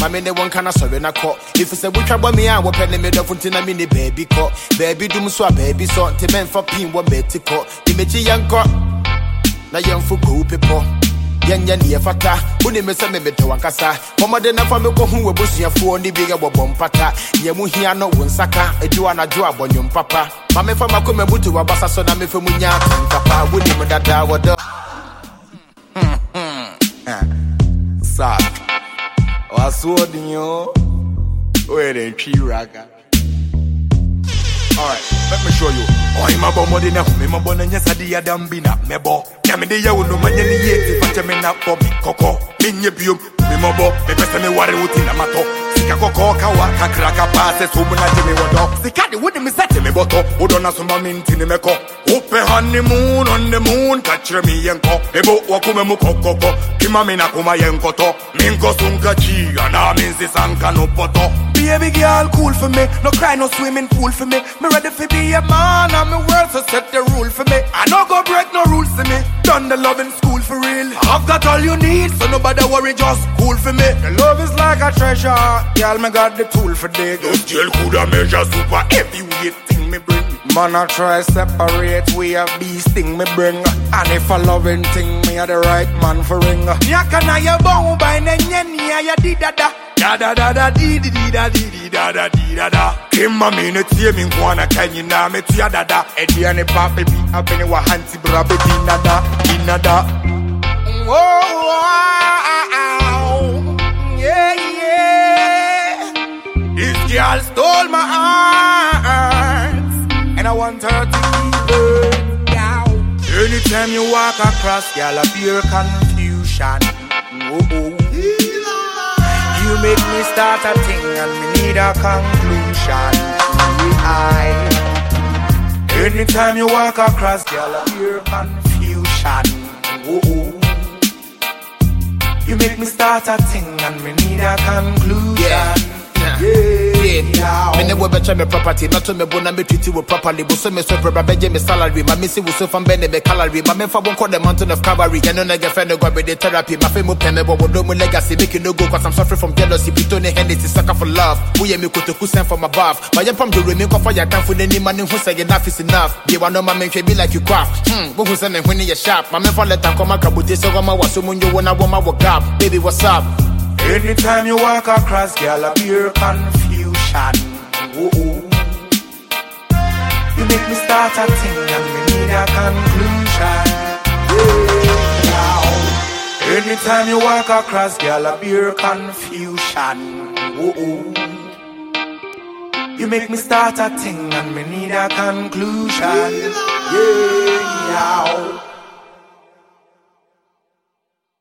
ma me ne wɔn ka na sɔre na kɔ efi sɛ wotwa bɔ me a wɔpɛ ne me dɔfo nti na me ne baabi kɔ baabi dum so a baabi sɔ nti mɛmfa pin wɔ mɛti kɔ de mekyi yɛnkɔ na yɛmfo kowu pepɔ yɛnyɛ neɛ fata wonim sɛ memedɔ wankasa kɔmmɔde na fa mekɔhu w'abusuafoɔ ne bi yɛ wɔbɔ mpata neɛ mu hia no wo nsaka adwo anadwo abɔnwom papa. Ma mefa makoma butu w'abasa so na mefa mu nya atenkapa wonim dada wɔdɔ Wasuodin yo. Where they tree raga. Alright, let me show you. Oh, I'm a bomb de na me ma bon nya sadi ya dambina me bo. Ya me de ya wono ma nya ni yeti fa me na bo bi koko. Me nye biom me ma bo me pese me ware wuti na mato. Sika koko ka wa kraka passe so na je me wodo. Sika de wodi me sete me boto. Minti ni me ko. Open honeymoon on the moon catch me yenko. Ebo wa kume mu kokoko. Kima me na kuma yenko to. Minko sunka chi ana minsi sanka no poto. Baby girl, cool for me. No cry, no swimming pool for me. Me ready for be a man, and me words so set the rule for me. I no go break no rules for me. Done the love in school for real. I've got all you need, so nobody worry, just cool for me. The love is like a treasure, girl. Me got the tool for dig. Those jail coulda measure super heavyweight thing me bring. Man, I try separate we a beast thing me bring. And if a loving thing, me a the right man for ring. Nyaka na ya bong by ne nyeni ya di da da. Da da di di da di di da da di da da. Kimma mi ne tie mi nkwana kanyi na me tua da da. Edi ane pa baby abene wa hanti bra di na da di na da. Oh, wow, yeah, yeah. This girl stole my heart, and I want her to it. Yeah. Anytime you walk across, girl, appear confusion. Oh, oh. You make me start a thing, and me need a conclusion. I. Anytime you walk across, girl, appear confusion. Oh. You make me start a thing, and me need a conclusion. Yeah. Yeah. Me ne wo bɛkyɛ me property na to me bo na me treat you properly. Bo so me so pra bɛgye me salary. Ma me si wo so fam bɛne me calorie. Ma me fa bo nkɔ the mountain of cavalry ɛno na gɛfɛ no gɔbe de therapy. Ma fe mu pɛ me bɔ wo do mu legacy. Make you no go cause I'm suffering from jealousy. Pito ne Hennessy sucker for love. Wo yɛ me kotoku sent from above ma yɛ pam do re me nkɔfa yɛ atamfo n'anim ma ne ho sɛ enough is enough. Deɛ wa no ma me be like you craft. Hmm wo hu sɛ ne ho ne yɛ sharp ma me fa letter kɔma kabote sɛ wɔma wɔ so mu nyo wo na wɔma wɔ gap baby what's up? Anytime you walk across, girl, appear confusion. Oh, oh. You make me start a thing and me need a conclusion. Yeah. Anytime you walk across, girl, appear confusion. Oh, oh. You make me start a thing and me need a conclusion. Yeah.